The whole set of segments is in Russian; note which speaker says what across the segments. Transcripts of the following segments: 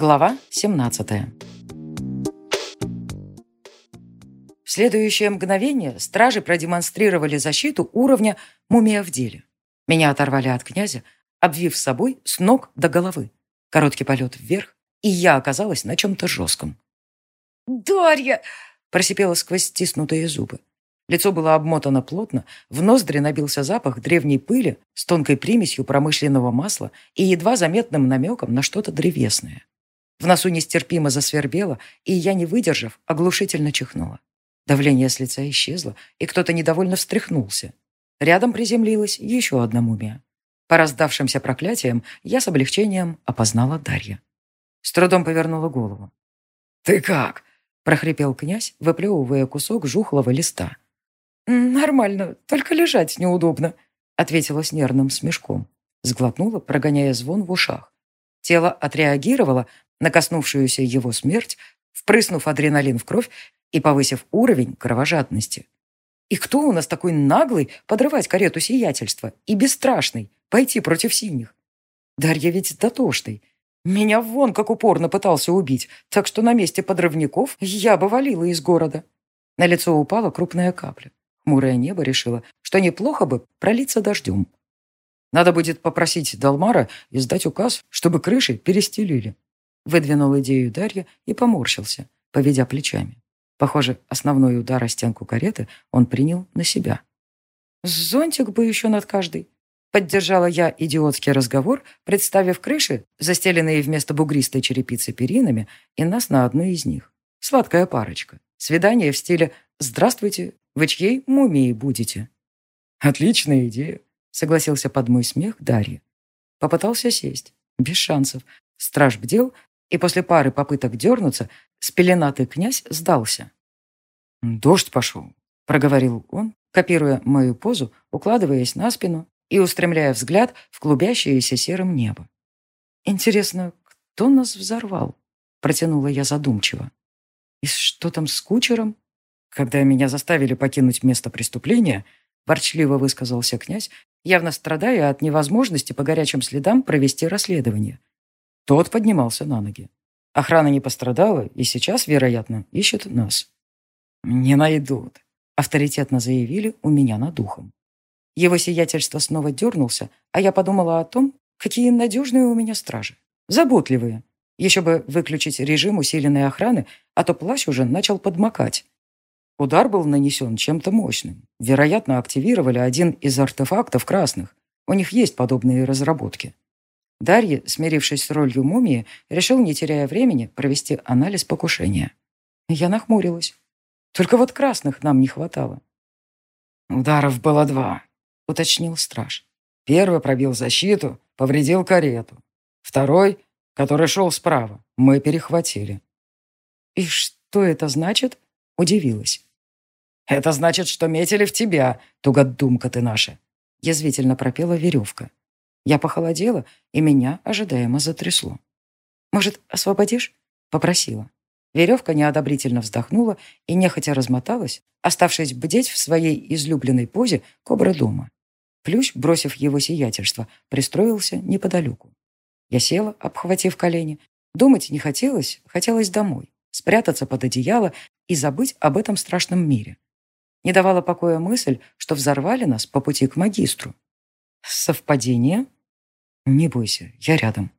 Speaker 1: Глава 17 В следующее мгновение стражи продемонстрировали защиту уровня «Мумия в деле». Меня оторвали от князя, обвив собой с ног до головы. Короткий полет вверх, и я оказалась на чем-то жестком.
Speaker 2: «Дарья!» –
Speaker 1: просипела сквозь стиснутые зубы. Лицо было обмотано плотно, в ноздри набился запах древней пыли с тонкой примесью промышленного масла и едва заметным намеком на что-то древесное. В носу нестерпимо засвербело, и я, не выдержав, оглушительно чихнула. Давление с лица исчезло, и кто-то недовольно встряхнулся. Рядом приземлилась еще одна мумия. По раздавшимся проклятиям я с облегчением опознала Дарья. С трудом повернула голову.
Speaker 3: «Ты как?» –
Speaker 1: прохрипел князь, выплевывая кусок жухлого листа.
Speaker 2: «Нормально, только лежать неудобно», –
Speaker 1: ответила с нервным смешком. Сглотнула, прогоняя звон в ушах. Тело отреагировало на коснувшуюся его смерть, впрыснув адреналин в кровь и повысив уровень кровожадности. И кто у нас такой наглый подрывать карету сиятельства и бесстрашный пойти против синих? Дарья ведь дотошный. Меня вон как упорно пытался убить, так что на месте подрывников я бы валила из города. На лицо упала крупная капля. Хмурое небо решило, что неплохо бы пролиться дождем. Надо будет попросить Далмара издать указ, чтобы крыши перестелили». Выдвинул идею Дарья и поморщился, поведя плечами. Похоже, основной удар о стенку кареты он принял на себя. «Зонтик бы еще над каждой». Поддержала я идиотский разговор, представив крыши, застеленные вместо бугристой черепицы перинами, и нас на одной из них. Сладкая парочка. Свидание в стиле «Здравствуйте, вы чьей мумией будете?»
Speaker 3: «Отличная идея», согласился под мой смех Дарья.
Speaker 1: Попытался сесть. Без шансов. Страж бдел, и после пары попыток дернуться, спеленатый князь сдался.
Speaker 3: «Дождь пошел», — проговорил он, копируя мою позу, укладываясь на спину и устремляя взгляд в клубящееся серым небо.
Speaker 1: «Интересно, кто нас взорвал?» — протянула я задумчиво. «И что там с кучером?»
Speaker 3: «Когда меня заставили покинуть место преступления», — ворчливо высказался князь, явно страдая от невозможности по горячим следам провести расследование. Тот поднимался на ноги. Охрана не пострадала и сейчас, вероятно, ищет нас.
Speaker 1: «Не найдут», — авторитетно заявили у меня над духом. Его сиятельство снова дернулся, а я подумала о том, какие надежные у меня стражи. Заботливые. Еще бы выключить режим усиленной охраны, а то плащ уже начал подмокать. Удар был нанесен чем-то мощным, вероятно, активировали один из артефактов красных. У них есть подобные разработки. Дарья, смирившись с ролью мумии, решил, не теряя времени, провести анализ покушения. Я нахмурилась. Только вот красных нам не хватало.
Speaker 3: «Ударов было два», — уточнил страж. «Первый пробил защиту, повредил карету. Второй, который шел справа, мы перехватили».
Speaker 1: «И что это значит?» — удивилась.
Speaker 3: Это значит, что метили в тебя, тугодумка ты наша!» Язвительно пропела веревка.
Speaker 1: Я похолодела, и меня ожидаемо затрясло. «Может, освободишь?» — попросила. Веревка неодобрительно вздохнула и нехотя размоталась, оставшись бдеть в своей излюбленной позе кобра дома. Плющ, бросив его сиятельство, пристроился неподалеку. Я села, обхватив колени. Думать не хотелось, хотелось домой, спрятаться под одеяло и забыть об этом страшном мире. Не давала покоя мысль, что взорвали нас по пути к магистру. Совпадение? Не бойся, я рядом.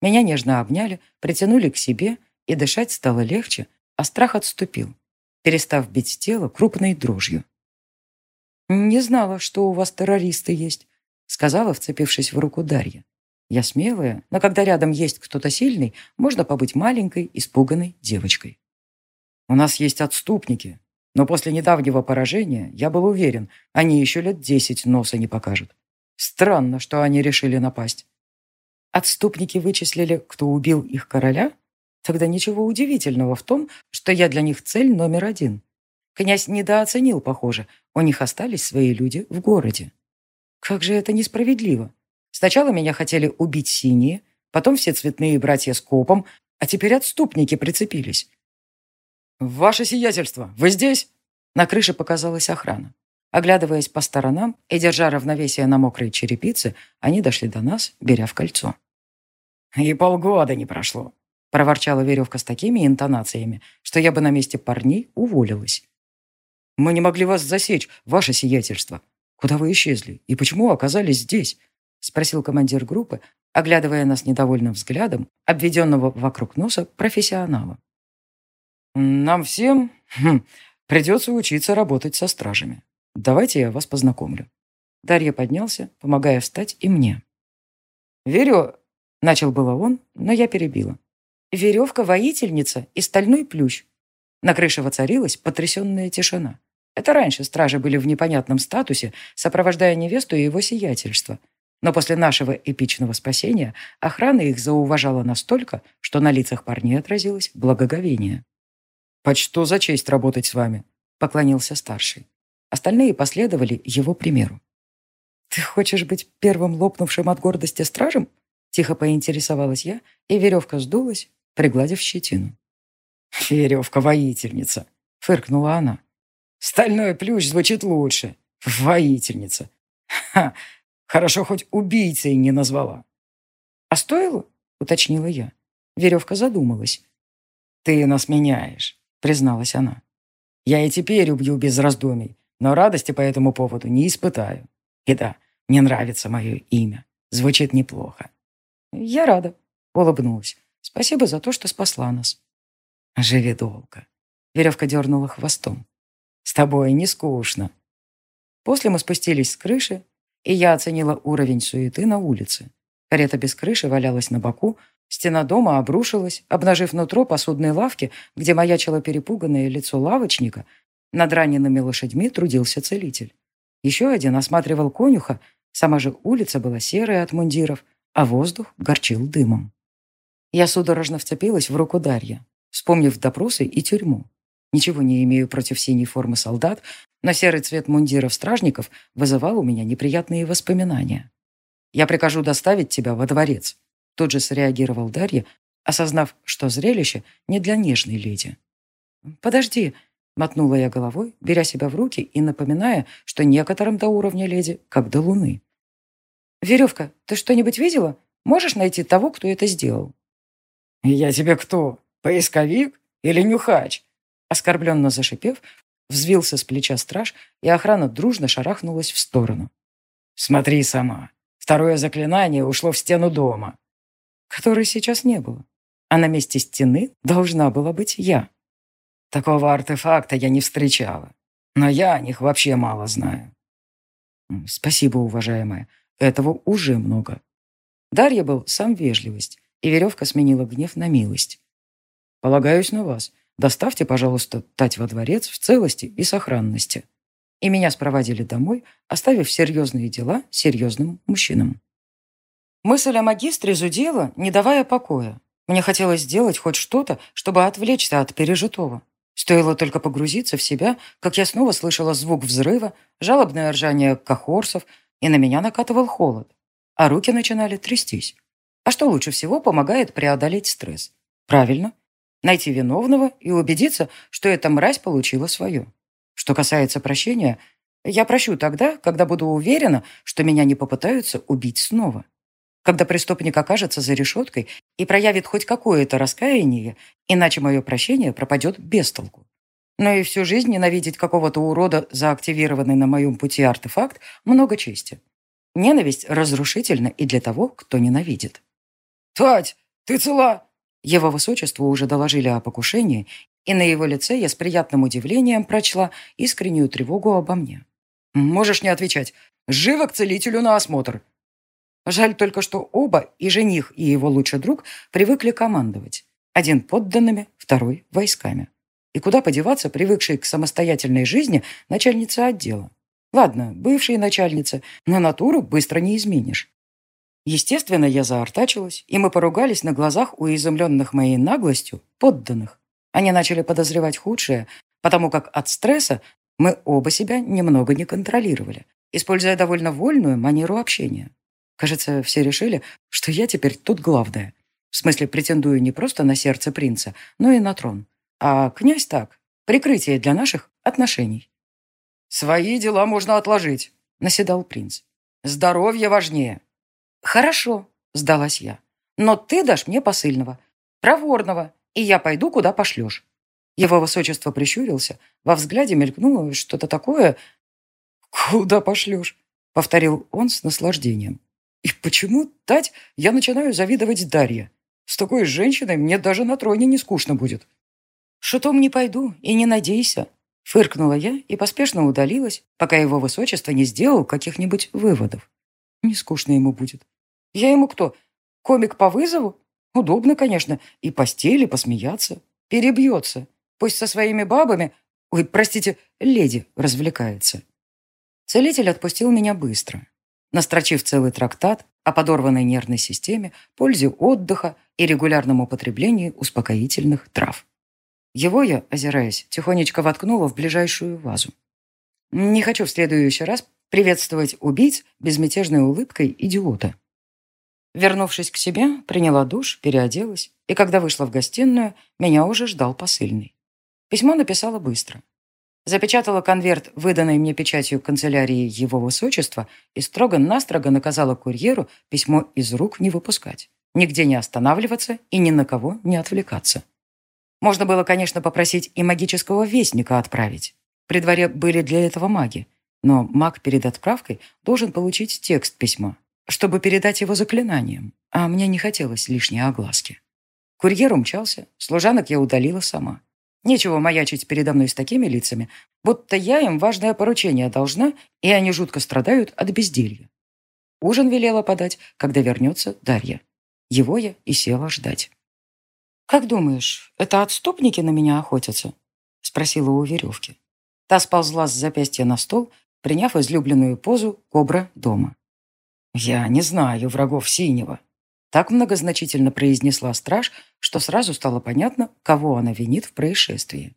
Speaker 1: Меня нежно обняли, притянули к себе, и дышать стало легче, а страх отступил, перестав бить тело крупной дрожью. «Не знала, что у вас террористы есть», — сказала, вцепившись в руку Дарья. «Я смелая, но когда рядом есть кто-то сильный, можно побыть маленькой, испуганной девочкой».
Speaker 3: «У нас есть отступники, Но после недавнего поражения я был уверен, они еще лет десять носа не покажут. Странно, что они решили напасть.
Speaker 1: Отступники вычислили, кто убил их короля? Тогда ничего удивительного в том, что я для них цель номер один. Князь недооценил, похоже. У них остались свои люди в городе. Как же это несправедливо. Сначала меня хотели убить синие, потом все цветные братья с копом, а теперь отступники прицепились.
Speaker 3: «Ваше сиятельство, вы здесь?»
Speaker 1: На крыше показалась охрана. Оглядываясь по сторонам и держа равновесие на мокрой черепице, они дошли до нас, беря в кольцо.
Speaker 3: «И полгода не прошло»,
Speaker 1: проворчала веревка с такими интонациями, что я бы на месте парней уволилась. «Мы не могли вас засечь, ваше сиятельство. Куда вы исчезли и почему оказались здесь?» — спросил командир группы, оглядывая нас недовольным взглядом, «Нам всем хм, придется учиться работать со стражами. Давайте я вас познакомлю». Дарья поднялся, помогая встать и мне. «Верю...» — начал было он, но я перебила. «Веревка-воительница и стальной плющ». На крыше воцарилась потрясенная тишина. Это раньше стражи были в непонятном статусе, сопровождая невесту и его сиятельство. Но после нашего эпичного спасения охрана их зауважала настолько, что на лицах парней отразилось благоговение. «Почту за честь работать с вами», — поклонился старший. Остальные последовали его примеру. «Ты хочешь быть первым лопнувшим от гордости стражем?» Тихо поинтересовалась я, и веревка сдулась, пригладив щетину.
Speaker 3: «Веревка-воительница», — фыркнула она. Стальной плющ звучит лучше. Воительница. Ха, хорошо хоть убийцей не назвала.
Speaker 1: А стоило? Уточнила я. Веревка задумалась.
Speaker 3: Ты нас меняешь, призналась она. «Я и теперь убью без раздумий, но радости по этому поводу не испытаю. И да, мне нравится мое имя. Звучит неплохо».
Speaker 1: «Я рада», — улыбнулась. «Спасибо за то, что спасла нас».
Speaker 3: «Живи долго». Веревка дернула хвостом. «С тобой не скучно».
Speaker 1: После мы спустились с крыши, и я оценила уровень суеты на улице. Карета без крыши валялась на боку, Стена дома обрушилась, обнажив нутро посудной лавки, где маячило перепуганное лицо лавочника. Над ранеными лошадьми трудился целитель. Еще один осматривал конюха, сама же улица была серая от мундиров, а воздух горчил дымом. Я судорожно вцепилась в руку Дарья, вспомнив допросы и тюрьму. Ничего не имею против синей формы солдат, но серый цвет мундиров стражников вызывал у меня неприятные воспоминания. «Я прикажу доставить тебя во дворец», тут же среагировал Дарья, осознав, что зрелище не для нежной леди. «Подожди», — мотнула я головой, беря себя в руки и напоминая, что некоторым до уровня леди, как до луны. «Веревка, ты что-нибудь видела? Можешь найти того, кто это сделал?»
Speaker 3: «Я тебе кто? Поисковик или нюхач?» Оскорбленно зашипев, взвился с плеча страж, и охрана дружно шарахнулась в сторону. «Смотри сама. Второе заклинание ушло в стену дома». Которой сейчас не было. А на месте стены должна была быть я. Такого артефакта я не встречала. Но я о них вообще мало знаю. Спасибо, уважаемая. Этого уже много. Дарья был сам вежливость, и веревка сменила гнев на милость. Полагаюсь на вас. Доставьте, пожалуйста, Мысль о магистре зудела, не давая покоя. Мне хотелось сделать хоть что-то, чтобы отвлечься от пережитого. Стоило только погрузиться в себя, как я снова слышала звук взрыва, жалобное ржание кахорсов, и на меня накатывал холод. А руки начинали трястись. А что лучше всего помогает преодолеть стресс? Правильно. Найти виновного и убедиться, что эта мразь получила свое. Что касается прощения, я прощу тогда, когда буду уверена, что меня не попытаются убить снова. Когда преступник окажется за решеткой и проявит хоть какое-то раскаяние, иначе мое прощение пропадет без толку. Но и всю жизнь ненавидеть какого-то урода за активированный на моем пути артефакт много чести. Ненависть разрушительна и для того, кто ненавидит. «Тать, ты цела?» Его высочеству уже доложили о покушении, и на его лице я с приятным удивлением прочла искреннюю тревогу обо мне. «Можешь не отвечать. Живо к целителю на осмотр!» Жаль только, что оба, и жених, и его лучший друг, привыкли командовать. Один подданными, второй войсками. И куда подеваться привыкшей к самостоятельной жизни начальнице отдела? Ладно, бывшие начальницы, но натуру быстро не изменишь. Естественно, я заортачилась, и мы поругались на глазах у изумленных моей наглостью подданных. Они начали подозревать худшее, потому как от стресса мы оба себя немного не контролировали, используя довольно вольную манеру общения. Кажется, все решили, что я теперь тут главная. В смысле, претендую не просто на сердце принца, но и на трон. А князь так, прикрытие для наших отношений. «Свои дела можно отложить», — наседал принц. «Здоровье важнее». «Хорошо», — сдалась я. «Но ты дашь мне посыльного,
Speaker 1: проворного, и я пойду, куда пошлешь». Его высочество прищурился, во взгляде мелькнуло что-то такое. «Куда пошлешь?» — повторил он с наслаждением. «И почему, Тать, я начинаю завидовать Дарье? С такой женщиной мне даже на троне не скучно будет». «Шутом не пойду и не надейся», — фыркнула я и поспешно удалилась, пока его высочество не сделал каких-нибудь выводов. Не скучно ему будет. Я ему кто? Комик по вызову? Удобно, конечно, и постели, посмеяться. Перебьется. Пусть со своими бабами, ой, простите, леди развлекается. Целитель отпустил меня быстро, настрочив целый трактат о подорванной нервной системе, пользе отдыха и регулярном употреблении успокоительных трав. Его я, озираясь, тихонечко воткнула в ближайшую вазу. Не хочу в следующий раз приветствовать убийц безмятежной улыбкой идиота. Вернувшись к себе, приняла душ, переоделась, и когда вышла в гостиную, меня уже ждал посыльный. Письмо написала быстро. Запечатала конверт, выданный мне печатью канцелярии его высочества, и строго-настрого наказала курьеру письмо из рук не выпускать, нигде не останавливаться и ни на кого не отвлекаться. Можно было, конечно, попросить и магического вестника отправить. При дворе были для этого маги, но маг перед отправкой должен получить текст письма, чтобы передать его заклинанием, а мне не хотелось лишней огласки. Курьер умчался, служанок я удалила сама. Нечего маячить передо мной с такими лицами, будто я им важное поручение должна, и они жутко страдают от безделья. Ужин велела подать, когда вернется Дарья. Его я и села ждать. «Как думаешь, это отступники на меня охотятся?» — спросила у веревки. Та сползла с запястья на стол, приняв излюбленную позу кобра дома. «Я не знаю врагов синего», — Так многозначительно произнесла страж, что сразу стало понятно, кого она винит в происшествии.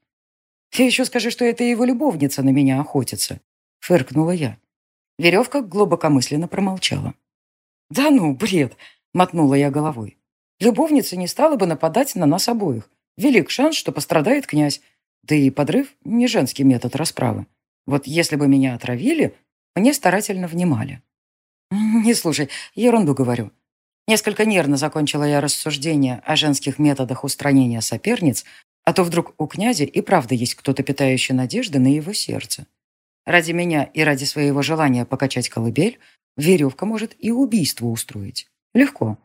Speaker 1: «Я еще скажи, что это его любовница на меня охотится», — фыркнула я. Веревка глубокомысленно промолчала. «Да ну, бред!» — мотнула я головой. «Любовница не стала бы нападать на нас обоих. Велик шанс, что пострадает князь. Да и подрыв — не женский метод расправы. Вот если бы меня отравили, мне старательно внимали». «Не слушай, ерунду говорю», Несколько нервно закончила я рассуждение о женских методах устранения соперниц, а то вдруг у князя и правда есть кто-то, питающий надежды на его сердце. Ради меня и ради своего желания покачать колыбель веревка может и убийство устроить. Легко.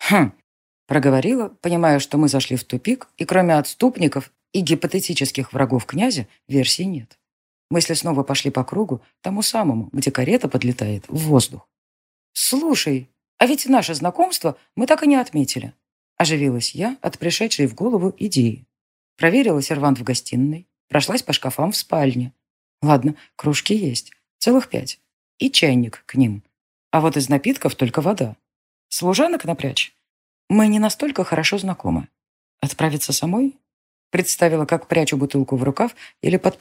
Speaker 1: «Хм», — проговорила, понимая, что мы зашли в тупик, и кроме отступников и гипотетических врагов князя версий нет. Мысли снова пошли по кругу, тому самому, где карета подлетает в воздух. «Слушай, а ведь наше знакомство мы так и не отметили». Оживилась я от пришедшей в голову идеи. Проверила сервант в гостиной, прошлась по шкафам в спальне. Ладно, кружки есть, целых пять. И чайник к ним. А вот из напитков только вода. Служанок напрячь. Мы не настолько хорошо знакомы. Отправиться самой? Представила, как прячу бутылку в рукав или под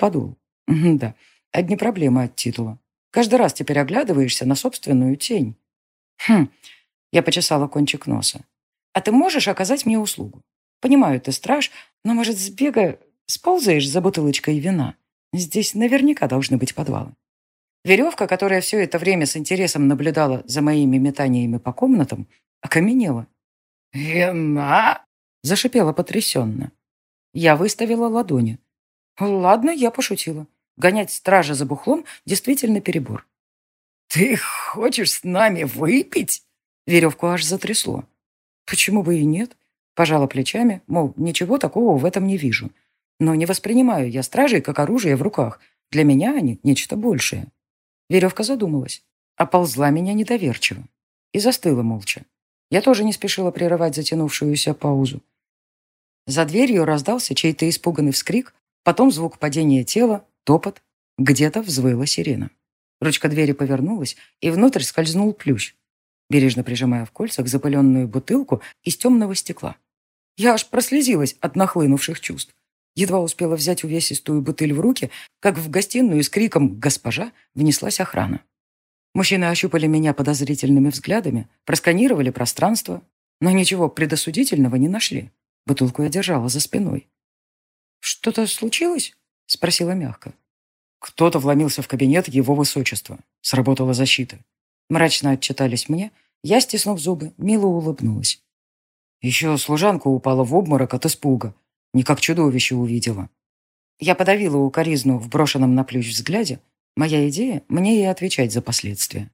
Speaker 1: подул. Да, одни проблемы от титула. Каждый раз теперь оглядываешься на собственную тень. Хм, я почесала кончик носа. А ты можешь оказать мне услугу? Понимаю, ты страж, но, может, сбега сползаешь за бутылочкой вина? Здесь наверняка должны быть подвалы. Веревка, которая все это время с интересом наблюдала за моими метаниями по комнатам, окаменела. «Вина?» – зашипела потрясенно. Я выставила ладони. Ладно, я пошутила. Гонять стража за бухлом действительно перебор. «Ты хочешь с нами выпить?» Веревку аж затрясло. «Почему бы и нет?» Пожала плечами, мол, ничего такого в этом не вижу. Но не воспринимаю я стражей как оружие в руках. Для меня они нечто большее. Веревка задумалась. Оползла меня недоверчиво. И застыла молча. Я тоже не спешила прерывать затянувшуюся паузу. За дверью раздался чей-то испуганный вскрик, потом звук падения тела, топот, где-то взвыла сирена. Ручка двери повернулась, и внутрь скользнул плющ, бережно прижимая в кольцах запыленную бутылку из темного стекла. Я аж прослезилась от нахлынувших чувств. Едва успела взять увесистую бутыль в руки, как в гостиную с криком «Госпожа!» внеслась охрана. Мужчины ощупали меня подозрительными взглядами, просканировали пространство, но ничего предосудительного не нашли. Бутылку я держала за спиной. «Что-то случилось?» — спросила мягко. Кто-то вломился в кабинет его высочества. Сработала защита. Мрачно отчитались мне. Я, стеснув зубы, мило улыбнулась.
Speaker 3: Еще служанка упала в обморок от испуга. Не как чудовище увидела. Я подавила укоризну в брошенном на плющ взгляде. Моя идея — мне и отвечать за последствия.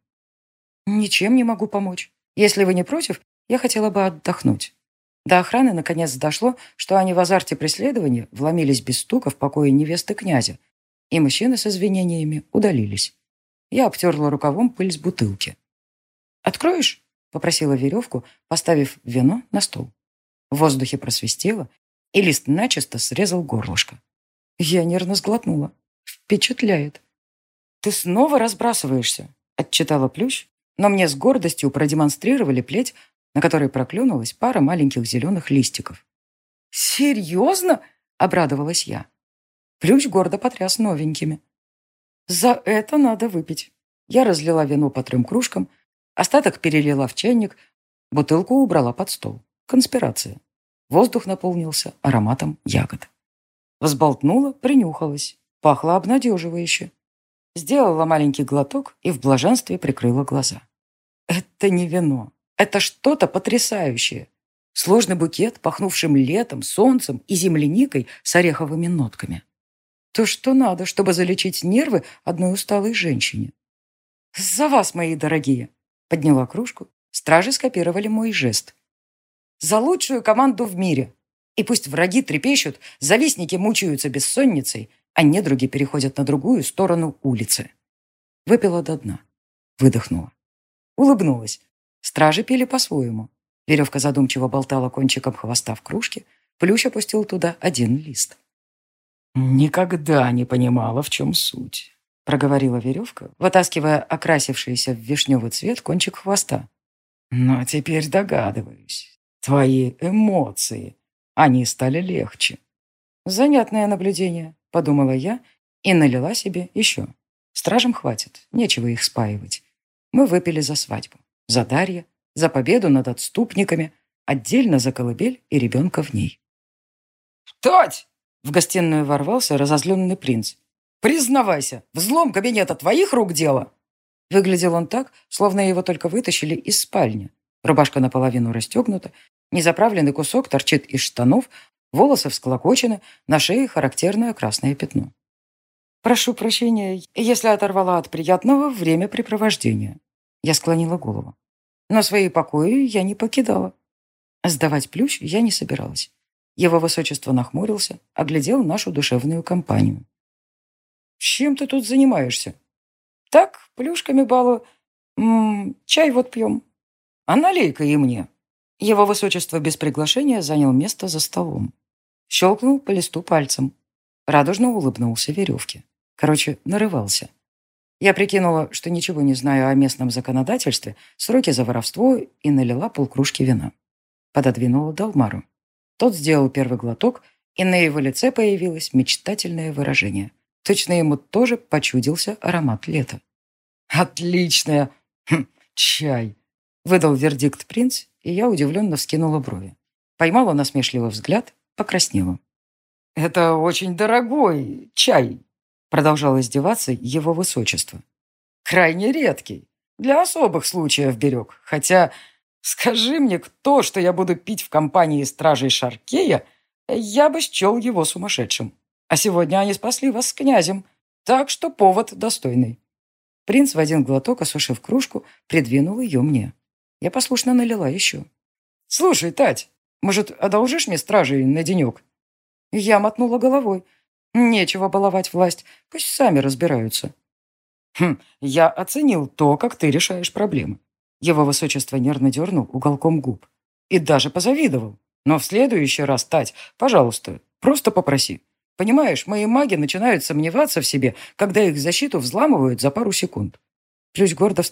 Speaker 3: «Ничем не могу помочь. Если вы не против, я хотела бы отдохнуть». До охраны наконец дошло, что они в азарте преследования вломились без стука в покое невесты князя, и мужчины с извинениями удалились. Я обтерла рукавом пыль с бутылки. «Откроешь?» — попросила веревку, поставив вино на стол. В воздухе просвистело, и лист начисто срезал горлышко. Я нервно сглотнула. Впечатляет. «Ты снова разбрасываешься», — отчитала Плющ, но мне с гордостью продемонстрировали плеть, на которой проклюнулась пара маленьких зеленых листиков. «Серьезно?» — обрадовалась я. Плющ гордо потряс новенькими. «За это надо выпить». Я разлила вино по трем кружкам, остаток перелила в чайник, бутылку убрала под стол. Конспирация. Воздух наполнился ароматом ягод. Взболтнула, принюхалась. Пахло обнадеживающе. Сделала маленький глоток и в блаженстве прикрыла глаза. Это не вино. Это что-то потрясающее. Сложный букет, пахнувшим летом, солнцем и земляникой с ореховыми нотками. То, что надо, чтобы залечить нервы одной усталой женщине. «За вас, мои дорогие!» Подняла кружку. Стражи скопировали мой жест. За лучшую команду в мире. И пусть враги трепещут, завистники мучаются бессонницей, а недруги переходят на другую сторону улицы. Выпила до дна. Выдохнула. Улыбнулась. Стражи пили по-своему. Веревка задумчиво болтала кончиком хвоста в кружке. Плющ опустил туда один лист. «Никогда не понимала, в чем суть», — проговорила веревка, вытаскивая окрасившийся в вишневый цвет кончик хвоста. «Но теперь догадываюсь. Твои эмоции. Они стали легче. Занятное наблюдение, подумала я и налила себе еще. Стражам хватит, нечего их спаивать. Мы выпили за свадьбу, за Дарья, за победу над отступниками, отдельно за колыбель и ребенка в ней. «Тать!» — в гостиную ворвался разозленный принц. «Признавайся, взлом кабинета твоих рук дело!» Выглядел он так, словно его только вытащили из спальни. Рубашка наполовину расстегнута, незаправленный кусок торчит из штанов, волосы всклокочены, на шее характерное красное пятно. «Прошу прощения, если оторвала от приятного времяпрепровождения». Я склонила голову. Но свои покои я не покидала. Сдавать плющ я не собиралась. Его высочество нахмурился, оглядел нашу душевную компанию. «Чем ты тут занимаешься?» «Так, плюшками балу. М -м, чай вот пьем. А налей-ка и мне». Его высочество без приглашения занял место за столом. Щелкнул по листу пальцем. Радужно улыбнулся веревке. Короче, нарывался. Я прикинула, что ничего не знаю о местном законодательстве, сроки за воровство и налила полкружки вина. Пододвинула Далмару. Тот сделал первый глоток, и на его лице появилось мечтательное выражение. Точно ему тоже почудился аромат лета. «Отличная! Хм, чай!» Выдал вердикт принц, и я удивленно вскинула брови. Поймала насмешливый взгляд, покраснела. «Это очень дорогой чай», продолжал издеваться его высочество. «Крайне редкий. Для особых случаев берег. Хотя, Скажи мне, кто, что я буду пить в компании стражей Шаркея, я бы счел его сумасшедшим. А сегодня они спасли вас с князем, так что повод достойный». Принц в один глоток, осушив кружку, придвинул ее мне. Я послушно налила еще. «Слушай, Тать, может, одолжишь мне стражей на денек?» Я мотнула головой. Нечего баловать власть, пусть сами разбираются. «Хм, я оценил то, как ты решаешь проблемы. Его высочество нервно дернул уголком губ. И даже позавидовал. Но в следующий раз, Тать, пожалуйста, просто попроси. Понимаешь, мои маги начинают сомневаться в себе, когда их защиту взламывают за пару секунд. Плюс гордо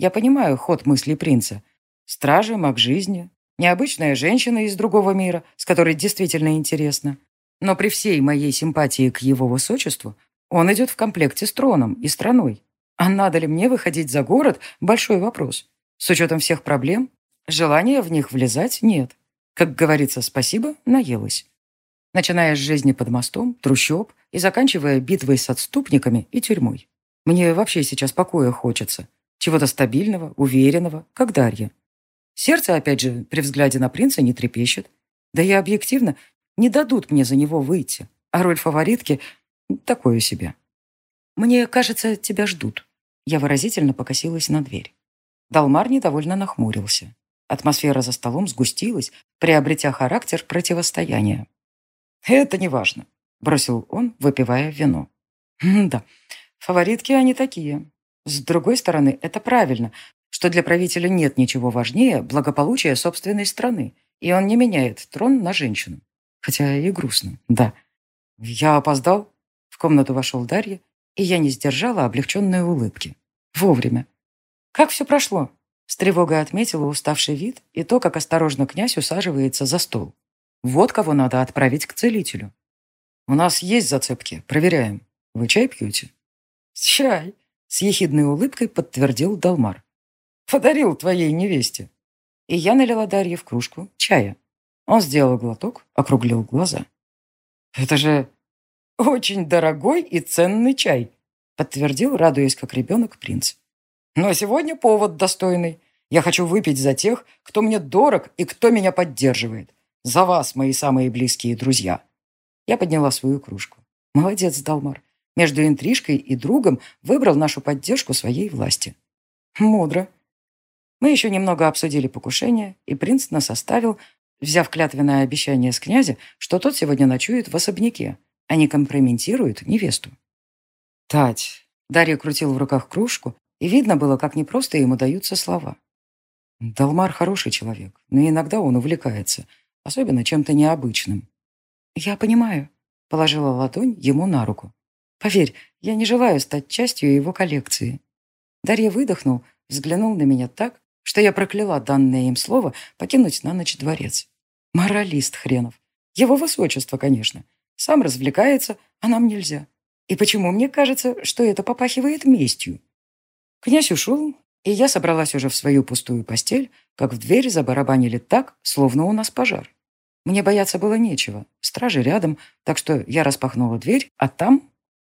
Speaker 3: Я понимаю ход мыслей принца. Стражи, маг жизни, необычная женщина из другого мира, с которой действительно интересно. Но при всей моей симпатии к его высочеству, он идет в комплекте с троном и страной. А надо ли мне выходить за город – большой вопрос. С учетом всех проблем, желания в них влезать нет.
Speaker 1: Как говорится, спасибо, наелась. Начиная с жизни под мостом, трущоб и заканчивая битвой с отступниками и тюрьмой. Мне вообще сейчас покоя хочется чего-то стабильного, уверенного, как Дарья. Сердце, опять же, при взгляде на принца не трепещет. Да и объективно не дадут мне за него выйти. А роль фаворитки — такое себе. «Мне кажется, тебя ждут». Я выразительно покосилась на дверь. Далмар недовольно нахмурился. Атмосфера за столом сгустилась, приобретя характер противостояния. «Это не важно», — бросил он, выпивая вино. «Да, фаворитки они такие. С другой стороны, это правильно, что для правителя нет ничего важнее благополучия собственной страны, и он не меняет трон на женщину. Хотя и грустно, да. Я опоздал. В комнату вошел Дарья, и я не сдержала облегченной улыбки. Вовремя. Как все прошло? С тревогой отметила уставший вид и то, как осторожно князь усаживается за стол. Вот кого надо отправить к целителю. У нас есть зацепки, проверяем. Вы чай пьете? Чай, с ехидной улыбкой подтвердил Далмар. Подарил твоей невесте. И я налила Дарье в кружку чая. Он сделал глоток, округлил глаза. Это же очень дорогой и ценный чай, подтвердил, радуясь как ребенок, принц. Но сегодня повод достойный. Я хочу выпить за тех, кто мне дорог и кто меня поддерживает. За вас, мои самые близкие друзья. Я подняла свою кружку. Молодец, Далмар. Между интрижкой и другом выбрал нашу поддержку своей власти. Мудро. Мы еще немного обсудили покушение, и принц нас оставил, взяв клятвенное обещание с князя, что тот сегодня ночует в особняке, они компрометируют невесту. Тать. Дарья крутил в руках кружку, и видно было, как непросто ему даются слова. Далмар хороший человек, но иногда он увлекается, особенно чем-то необычным. Я понимаю. Положила ладонь ему на руку. Поверь, я не желаю стать частью его коллекции. Дарья выдохнул, взглянул на меня так, что я прокляла данное им слово покинуть на ночь дворец. Моралист хренов. Его высочество, конечно. Сам развлекается, а нам нельзя. И почему мне кажется,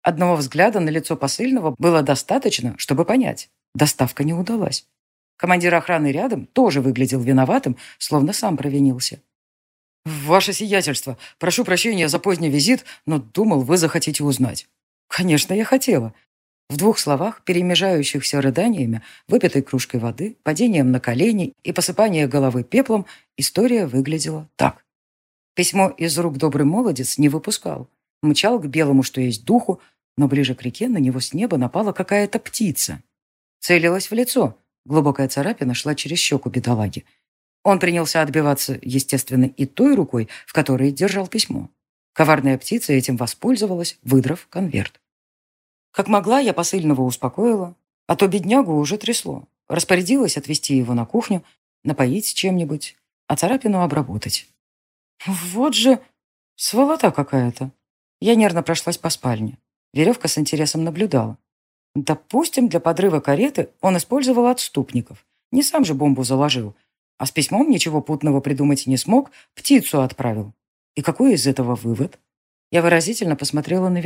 Speaker 1: что это попахивает местью? Князь ушел, и я собралась уже в свою пустую постель, как в дверь забарабанили так, словно у нас пожар. Мне бояться было нечего, стражи рядом, так что я распахнула дверь, а там... Одного взгляда на лицо посыльного было достаточно, чтобы понять. Доставка не удалась. Командир охраны рядом тоже выглядел виноватым, словно сам провинился. «Ваше сиятельство, прошу прощения за поздний визит, но думал, вы захотите узнать». «Конечно, я хотела». В двух словах, перемежающихся рыданиями, выпитой кружкой воды, падением на колени и посыпанием головы пеплом, история выглядела так. Письмо из рук добрый молодец не выпускал. Мчал к белому, что есть духу, но ближе к реке на него с неба напала какая-то птица. Целилась в лицо. Глубокая царапина шла через щеку бедолаги. Он принялся отбиваться, естественно, и той рукой, в которой держал письмо. Коварная птица этим воспользовалась, выдрав конверт. Как могла, я посыльного успокоила, а то беднягу уже трясло. Распорядилась отвезти его на кухню, напоить чем-нибудь, а царапину обработать. Вот же сволота какая-то. Я нервно прошлась по спальне. Веревка с интересом наблюдала. Допустим, для подрыва кареты он использовал отступников. Не сам же бомбу заложил, а с письмом ничего путного придумать не смог, птицу отправил. И какой из этого вывод? Я выразительно посмотрела на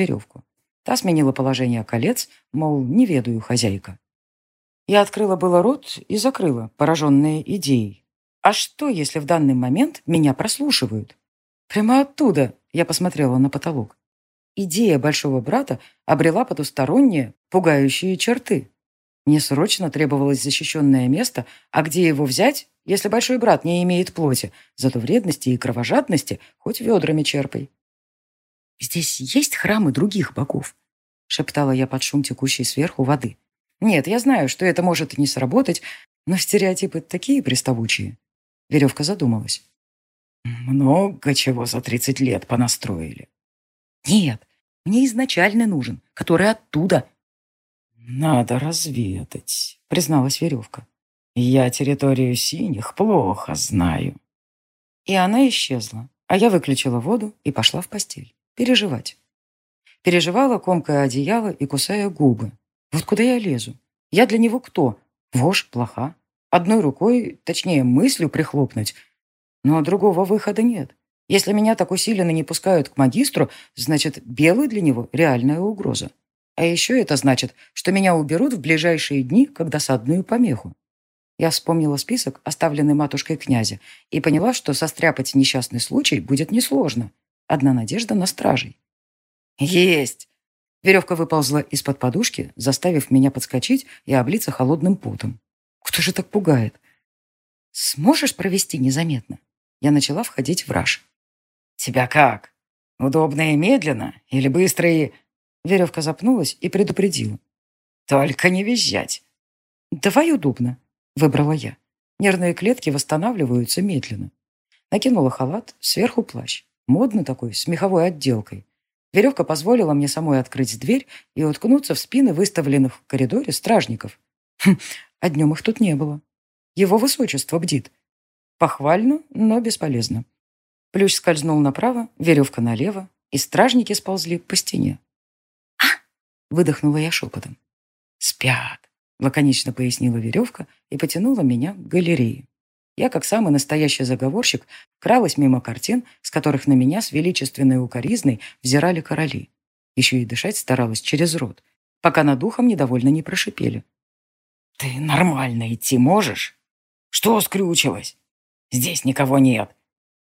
Speaker 1: идея большого брата обрела потустороннее, пугающие черты. Мне срочно требовалось защищенное место, а где его взять, если большой брат не имеет плоти, зато вредности и кровожадности хоть ведрами черпай. «Здесь есть храмы других богов?» — шептала я под шум текущей сверху воды. «Нет, я знаю, что это может не сработать, но стереотипы такие приставучие». Веревка задумалась. «Много чего за тридцать лет понастроили», нет, мне изначально нужен, который оттуда. Надо разведать, призналась веревка. Я территорию синих плохо знаю. И она исчезла, а я выключила воду и пошла в постель. Переживать. Переживала, комкая одеяло и кусая губы. Вот куда я лезу? Я для него кто? Вошь, плоха. Одной рукой, точнее, мыслью прихлопнуть. Но другого выхода нет. Если меня так усиленно не пускают к магистру, значит, белый для него реальная угроза. А еще это значит, что меня уберут в ближайшие дни как досадную помеху. Я вспомнила список, оставленный матушкой князя, и поняла, что состряпать несчастный случай будет несложно. Одна надежда на стражей. «Есть!» Веревка выползла из-под подушки, заставив меня подскочить и облиться холодным потом. «Кто же так пугает?» «Сможешь провести незаметно?» Я начала входить в раж. «Тебя как? Удобно и медленно? Или быстро и...» Веревка запнулась и предупредила. «Только не визжать!» «Давай удобно», — выбрала я. Нервные клетки восстанавливаются медленно. Накинула халат, сверху плащ. модный такой, с меховой отделкой. Веревка позволила мне самой открыть дверь и уткнуться в спины выставленных в коридоре стражников. Хм, а днем их тут не было. Его высочество бдит. Похвально, но бесполезно. Плющ скользнул направо, веревка налево, и стражники сползли по стене. «А!» — выдохнула я шепотом. «Спят!» — лаконично пояснила веревка и потянула меня к галерее. Я, как самый настоящий заговорщик, кралась мимо картин, с которых на меня с величественной укоризной взирали короли. Еще и дышать старалась через рот, пока над духом недовольно не прошипели. «Ты нормально идти можешь? Что скрючилось?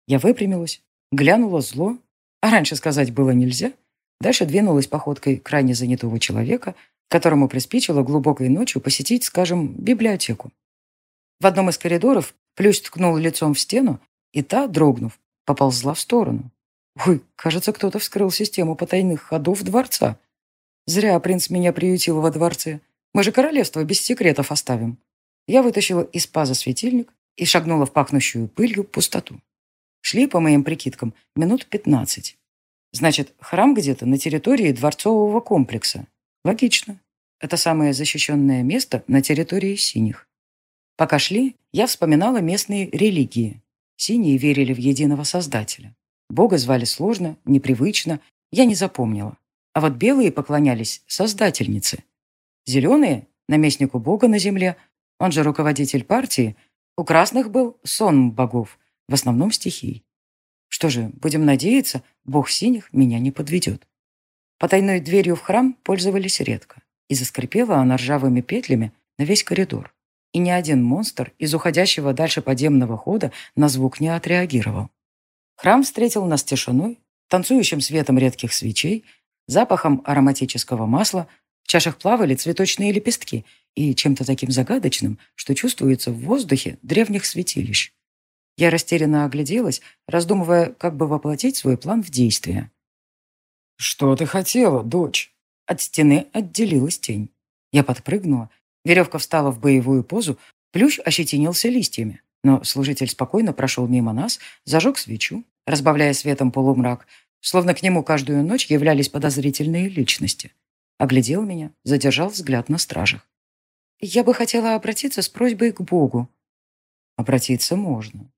Speaker 1: Здесь никого нет. Я выпрямилась, глянула зло, а раньше сказать было нельзя. Дальше двинулась походкой крайне занятого человека, которому приспичило глубокой ночью посетить, скажем, библиотеку. В одном из коридоров Плющ ткнул лицом в стену, и та, дрогнув, поползла в сторону. Ой, кажется, кто-то вскрыл систему потайных ходов дворца. Зря принц меня приютил во дворце. Мы же королевство без секретов оставим. Я вытащила из паза светильник и шагнула в пахнущую пылью пустоту. Шли, по моим прикидкам, минут пятнадцать. Значит, храм где-то на территории дворцового комплекса. Логично. Это самое защищенное место на территории синих. Пока шли, я вспоминала местные религии. Синие верили в единого Создателя. Бога звали сложно, непривычно, я не запомнила. А вот белые поклонялись Создательнице. Зеленые – наместнику Бога на земле, он же руководитель партии. У красных был сон богов – в основном стихий. Что же, будем надеяться, бог синих меня не подведет. Потайной дверью в храм пользовались редко, и заскрипела она ржавыми петлями на весь коридор. И ни один монстр из уходящего дальше подземного хода на звук не отреагировал. Храм встретил нас тишиной, танцующим светом редких свечей, запахом ароматического масла, в чашах плавали цветочные лепестки и чем-то таким загадочным, что чувствуется в воздухе древних святилищ. Я растерянно огляделась, раздумывая, как бы воплотить свой план в действие. «Что ты хотела, дочь?» От стены отделилась тень. Я подпрыгнула, веревка встала в боевую позу, плющ ощетинился листьями. Но служитель спокойно прошел мимо нас, зажег свечу, разбавляя светом полумрак, словно к нему каждую ночь являлись подозрительные личности. Оглядел меня, задержал взгляд на стражах. «Я бы хотела обратиться с просьбой к Богу». «Обратиться можно но получить ответ сложно. Предупредил он меня.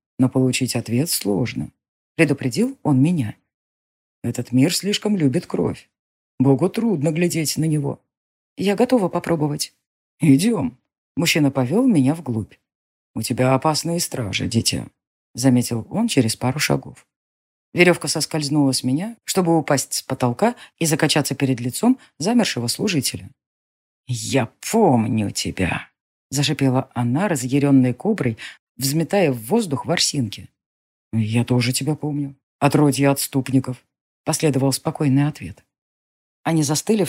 Speaker 1: Этот мир слишком любит кровь. Богу трудно глядеть на него. Я готова попробовать. Идем. Мужчина повел меня вглубь. У тебя опасные стражи, дитя, заметил он через пару шагов. Веревка соскользнула с меня, чтобы упасть с потолка и закачаться перед лицом замершего служителя. «Я помню тебя», — зашипела она, разъяренной коброй, взметая в воздух ворсинки. «Я тоже тебя помню. Отродье отступников», — последовал спокойный ответ. Они застыли в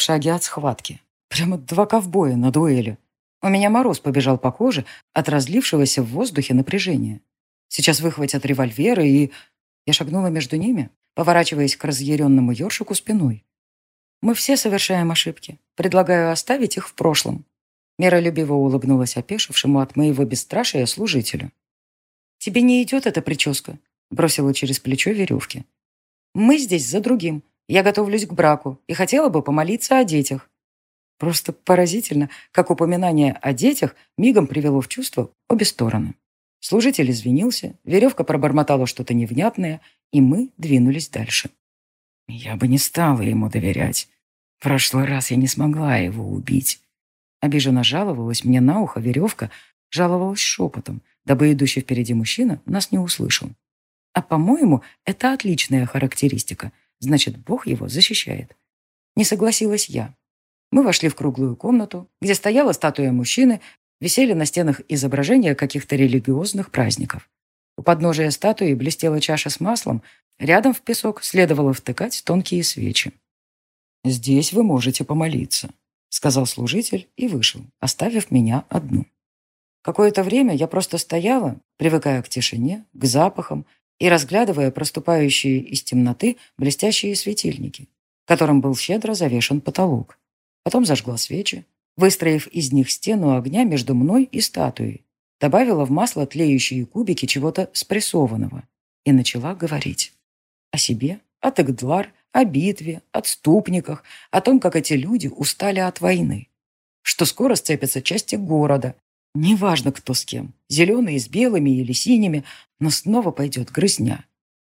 Speaker 1: шаге от схватки. Прямо два ковбоя на дуэли. У меня мороз побежал по коже от разлившегося в воздухе напряжения. Сейчас выхватят револьверы, и... Я шагнула между ними, поворачиваясь к разъяренному ёршику спиной. Мы все совершаем ошибки. Предлагаю оставить их в прошлом. Миролюбиво улыбнулась опешившему от моего бесстрашия служителю. «Тебе не идет эта прическа?» Бросила через плечо веревки. «Мы здесь за другим. Я готовлюсь к браку и хотела бы помолиться о детях». Просто поразительно, как упоминание о детях мигом привело в чувство обе стороны. Служитель извинился, веревка пробормотала что-то невнятное, и мы двинулись дальше. Я бы не стала ему доверять. В прошлый раз я не смогла его убить. Обиженно жаловалась мне на ухо веревка, жаловалась шепотом, дабы идущий впереди мужчина нас не услышал. А, по-моему, это отличная характеристика. Значит, Бог его защищает. Не согласилась я. Мы вошли в круглую комнату, где стояла статуя мужчины, висели на стенах изображения каких-то религиозных праздников. У подножия статуи блестела чаша с маслом, рядом в песок следовало втыкать тонкие свечи. «Здесь вы можете помолиться», — Сказал служитель и вышел, оставив меня одну. Какое-то время я просто стояла, привыкая к тишине, к запахам и разглядывая проступающие из темноты блестящие светильники, которым был щедро завешен потолок. Потом зажгла свечи, выстроив из них стену огня между мной и статуей, добавила в масло тлеющие кубики чего-то спрессованного и начала говорить. О себе, о Тегдлар, о битве, отступниках, о том, как эти люди устали от войны. Что скоро сцепятся части города. Неважно, кто с кем, зеленые с белыми или синими, но снова пойдет грызня.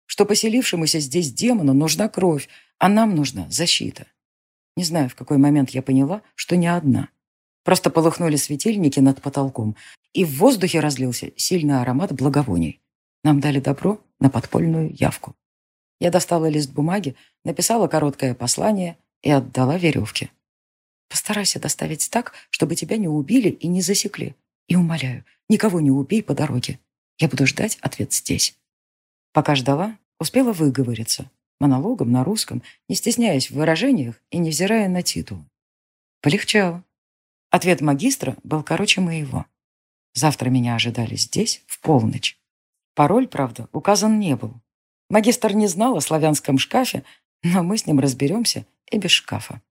Speaker 1: Что поселившемуся здесь демону нужна кровь, а нам нужна защита. Не знаю, в какой момент я поняла, что не одна. Просто полыхнули светильники над потолком, и в воздухе разлился сильный аромат благовоний. Нам дали добро на подпольную явку. Я достала лист бумаги, написала короткое послание и отдала веревки. Постарайся доставить так, чтобы тебя не убили и не засекли. И умоляю, никого не убей по дороге. Я буду ждать ответ здесь. Пока ждала, успела выговориться. Монологом на русском, не стесняясь в выражениях и невзирая на титул. Полегчало. Ответ магистра был короче моего. Завтра меня ожидали здесь в полночь. Пароль, правда, указан не был. Магистр не знал о славянском шкафе, но мы с ним разберемся и без шкафа.